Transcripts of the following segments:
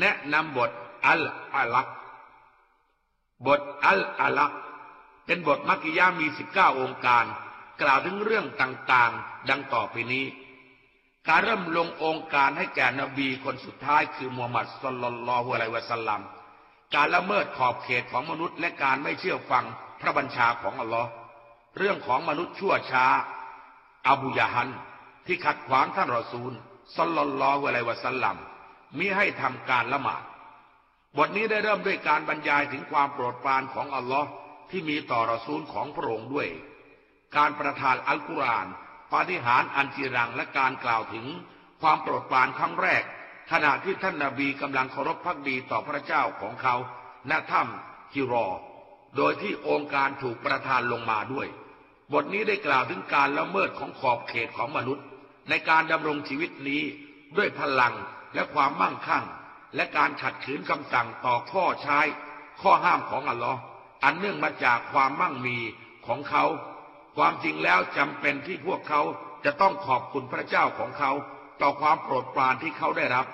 แนะนำบทอัลอาลักบทอัลอาลักเป็นบทมักกิยามีสิบเก้าองค์การ กล่าวถึงเรื่องต่างๆ ดังต่อไปนี้ การเริ่มลงองค์การให้แก่นบีคนสุดท้ายคือมูฮัมหมัดสลลัลลอฮุอะลัยวะสัลลัมการละเมิดขอบเขตของมนุษย์และการไม่เชื่อฟังพระบัญชาของอัลลอฮ์เรื่องของมนุษย์ชั่วช้าอบูยาฮัน ที่ขัดขวางท่านรอซูลสลลัลลอฮุอะลัยวะสัลลัม มิให้ทำการละหมาด บทนี้ได้เริ่มด้วยการบรรยายถึงความโปรดปรานของอัลลอฮ์ที่มีต่อรอซูลของพระองค์ด้วย การประทานอัลกุรอานปาฏิหาริย์อันจีรังและการกล่าวถึงความโปรดปรานครั้งแรก ขณะที่ท่านนาบีกำลังเคารพพักดีต่อพระเจ้าของเขาณถ้ำฮิรอ โดยที่องค์การถูกประทานลงมาด้วย บทนี้ได้กล่าวถึงการละเมิดของขอบเขตของมนุษย์ ในการดำรงชีวิตนี้ด้วยพลัง และความมั่งคั่ง และการขัดขืนคำสั่งต่อข้อใช้ ข้อห้ามของอัลลอฮ์อันเนื่องมาจากความมั่งมีของเขา ความจริงแล้วจำเป็นที่พวกเขาจะต้องขอบคุณพระเจ้าของเขา ต่อความโปรดปรานที่เขาได้รับ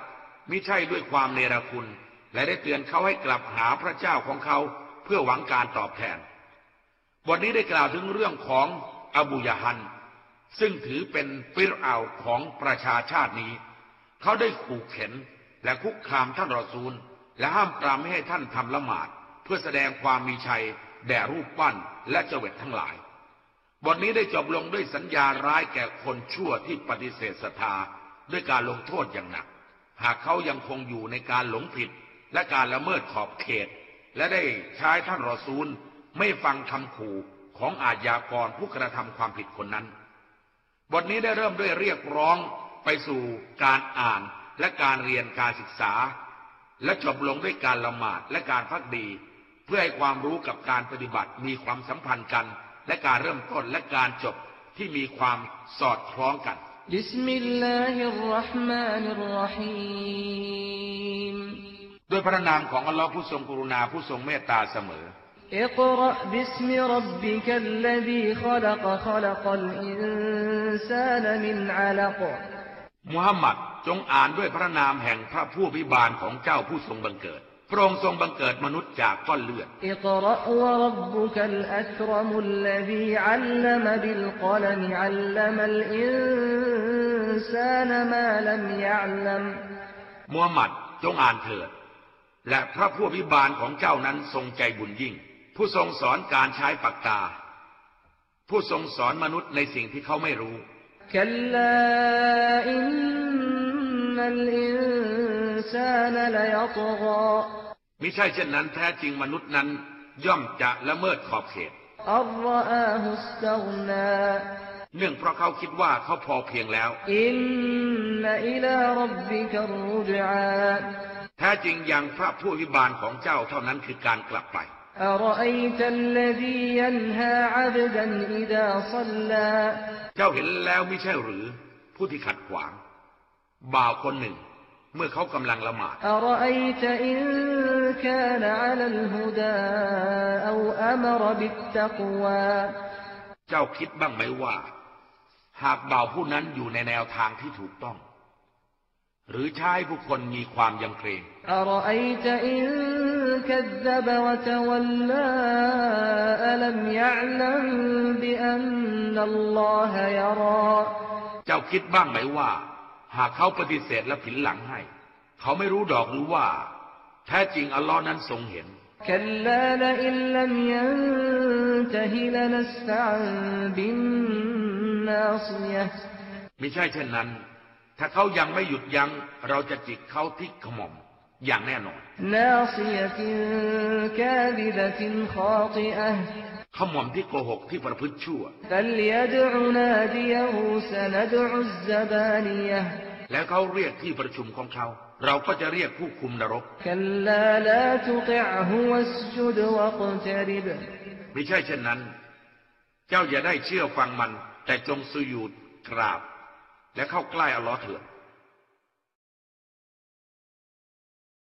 มิใช่ด้วยความเนรคุณ และได้เตือนเขาให้กลับหาพระเจ้าของเขา เพื่อหวังการตอบแทนบทนี้ได้กล่าวถึงเรื่องของอบูยฮัน ซึ่งถือเป็นฟิรเอาของประชาชาตินี้ เขาได้ขู่เข็นและคุกคามท่านรอซูล และห้ามปรามไม่ให้ท่านทำละหมาด เพื่อแสดงความมีชัย แด่รูปปั้นและเจวิตทั้งหลาย บทนี้ได้จบลงด้วยสัญญาร้ายแก่คนชั่วที่ปฏิเสธศรัทธาด้วยการลงโทษอย่างหนัก หากเขายังคงอยู่ในการหลงผิด และการละเมิดขอบเขต และได้ใช้ท่านรอซูล ไม่ฟังคำขู่ของอาญากรผู้กระทำความผิดคนนั้น บทนี้ได้เริ่มด้วยเรียกร้อง ไปสู่การอ่านและการเรียนการศึกษา และจบลงด้วยการละหมาดและการภักดี เพื่อให้ความรู้กับการปฏิบัติมีความสัมพันธ์กัน และการเริ่มต้นและการจบที่มีความสอดคล้องกันبسم الله الرحمن الرحيمด้วยพระนามของอัลลอฮ์ผู้ทรงกรุณาผู้ทรงเมตตาเสมอاقرأ باسم ربك الذي خلق خلق الإنسان من علق มุฮัมมัดจงอ่านด้วยพระนามแห่งพระผู้อภิบาลของเจ้าผู้ทรงบังเกิด พระองค์ทรงบังเกิดมนุษย์จากก้อนเลือดมุฮัมมัดจงอ่านเถิด และพระผู้พิบาลของเจ้านั้นทรงใจบุญยิ่ง ผู้ทรงสอนการใช้ปากกา ผู้ทรงสอนมนุษย์ในสิ่งที่เขาไม่รู้ كلا إن الإنسان ليطغى มิใช่เช่นนั้นแท้จริงมนุษย์นั้นย่อมจะละเมิดขอบเขต أن رآه استغنى เนื่องเพราะเขาคิดว่าเขาพอเพียงแล้ว إن إلى ربك الرجعى แท้จริงอย่างพระผู้พิบาลของเจ้าเท่านั้นคือการกลับไป أرأيت الذي ينهى عبدا إذا صلى เ จ้าเห็นแล้วไม่ใช่หรือ ผู้ที่ขัดขวาง บ่าวคนหนึ่ง เมื่อเขากำลังละหมาดเจ้าคิดบ้างไหมว่า หากบ่าวผู้นั้นอยู่ในแนวทางที่ถูกต้อง หรือชายผู้คนมีความยังเกรง كذب وتولى ألم يعلم بأن الله يرى เจ้าคิดบ้างไหมว่า หากเขาปฏิเสธและผินหลังให้ เขาไม่รู้ดอกหรือว่า แท้จริงอัลลอฮ์นั้นทรงเห็น كلا لئن لم ينته لنسفعا بالناصية มิใช่เช่นนั้น ถ้าเขายังไม่หยุดยัง้งเราจะจิกเขาที่ขมอม อย่างแน่นอนขมอมที่โกหกที่ประพฤติชั่ว แล้วเขาเรียกที่ประชุมของเขา เราก็จะเรียกผู้คุมนรกไม่ใช่เช่นนั้น เจ้าอย่าได้เชื่อฟังมัน แต่จงสุยูดกราบ และเข้าใกล้อลอเถิด